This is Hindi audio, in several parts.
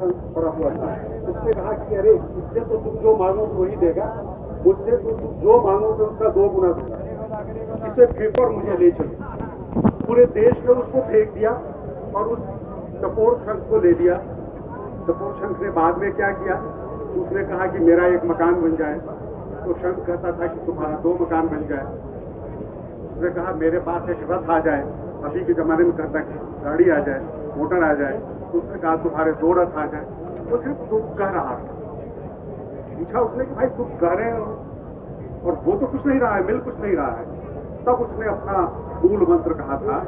शंख पड़ा हुआ था उसने कहा कि अरे, इससे तो तुम जो मांगोगे वही देगा, मुझसे तो तुम जो मांगोगे उसका दो गुना दूँगा। इसे फेंको और मुझे ले चलो। पूरे देश ने उसको फेंक दिया और उस कपूर शंख को ले लिया। कपूर शंख ने बाद में क्या किया? उसने कहा कि मेरा एक मकान बन जाए। तो शंख कहता था कि तुम्हारा दो मकान बन जाए। उसने कहा, मेरे पास एक रथ आ जाए। अभी के जमाने में कहता गाड़ी आ जाए, मोटर आ जाए। तो उसने कहा तुम्हारे दो रथ आ जाए, वो सिर्फ़ तुम कह रहा था पूछा उसने कि भाई तुम कह रहे हो और वो तो कुछ नहीं रहा है, मिल कुछ नहीं रहा है। तब उसने अपना मूल मंत्र कहा था,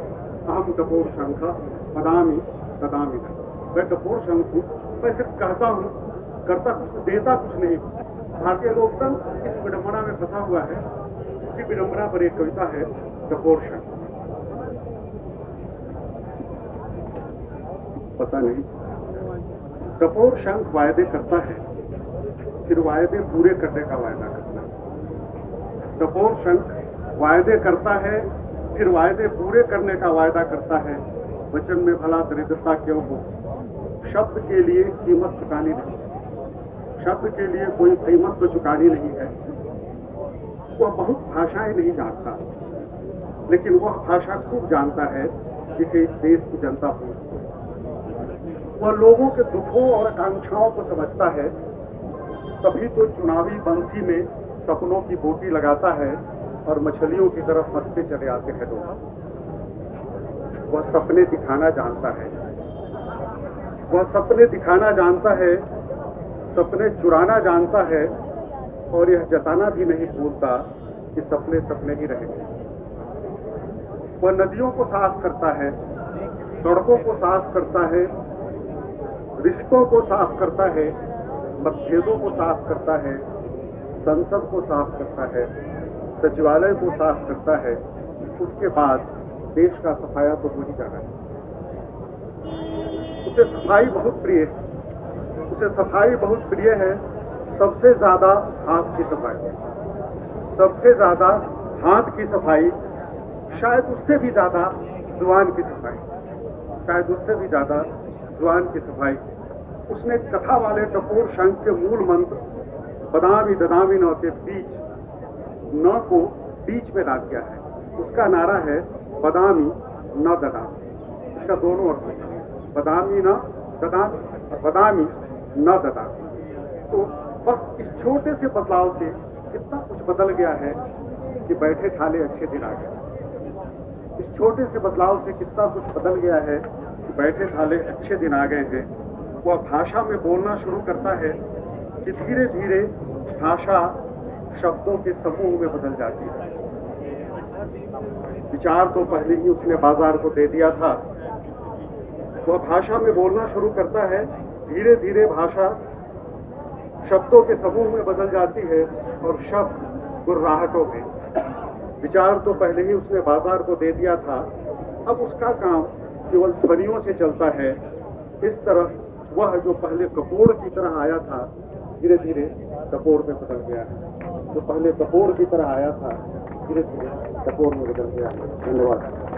अहम कपूर शंख पदामी ददामी मैं कपूर शंख हूँ, मैं सिर्फ़ कहता हूँ, करता कुछ, देता कुछ नहीं। भारतीय लोकतंत्र इस विडंबना में फंसा हुआ है। उसी विडंबना पर एक कविता है कपूर शंख। पता नहीं। कपूर शंख वायदे करता है, फिर वायदे पूरे करने का वायदा करता है। कपूर शंख वायदे करता है, फिर वायदे पूरे करने का वायदा करता है। वचन में भला दरिद्रता क्यों हो? शब्द के लिए कीमत चुकानी नहीं। शब्द के लिए कोई कीमत तो चुकानी नहीं है। वह बहुत भाषाएँ नहीं जानता, लेकिन वह भाषा खूब जानता है, जिसे देश की जनता पूछती वह लोगों के दुखों और आकांक्षाओं को समझता है, तभी तो चुनावी बंसी में सपनों की बोटी लगाता है और मछलियों की तरफ़ हँसते चले आते हैं लोग। वह सपने दिखाना जानता है। वह सपने दिखाना जानता है, सपने चुराना जानता है और यह जताना भी नहीं भूलता कि सपने सपने ही रहेंगे। वह नदियों को साफ़ करता है, सड़कों को साफ़ करता है रिश्तों को साफ़ करता है मतभेदों को साफ़ करता है संसद को साफ़ करता है, सचिवालय को साफ़ करता है, उसके बाद देश का सफाया तो वही जाना है। उसे सफ़ाई बहुत प्रिय है। उसे सफ़ाई बहुत प्रिय है। सबसे ज़्यादा हाथ की सफ़ाई। सबसे ज़्यादा हाथ की सफ़ाई, शायद उससे भी ज़्यादा जुआन की सफ़ाई। शायद उससे भी ज़्यादा जुआन की सफ़ाई। उसने कथा वाले कपूर शंख के मूल मंत्र, बदामी ददामी न के बीच न को बीच में ला दिया है। उसका नारा है बदामी न ददामी। इसका दोनों अर्थ है। बदामी न ददामी, बदामी न ददामी। तो बस इस छोटे से बदलाव से कितना कुछ बदल गया है कि बैठे ठाले अच्छे दिन आ गए। इस छोटे से बदलाव से कितना कुछ बदल गया है कि बैठे थाले अच्छे दिन आ गए हैं। वह भाषा में बोलना शुरू करता है कि धीरे धीरे भाषा शब्दों के समूह में बदल जाती है। विचार तो पहले ही उसने बाज़ार को दे दिया था। वह भाषा में बोलना शुरू करता है धीरे धीरे भाषा शब्दों के समूह में बदल जाती है और शब्द गुर्राहटों में। विचार तो पहले ही उसने बाज़ार को दे दिया था। अब उसका काम केवल ध्वनियों से चलता है। इस तरह वह जो पहले कपूर की तरह आया था धीरे धीरे कपूर में बदल गया है। जो पहले कपूर की तरह आया था धीरे धीरे कपूर में बदल गया है। धन्यवाद।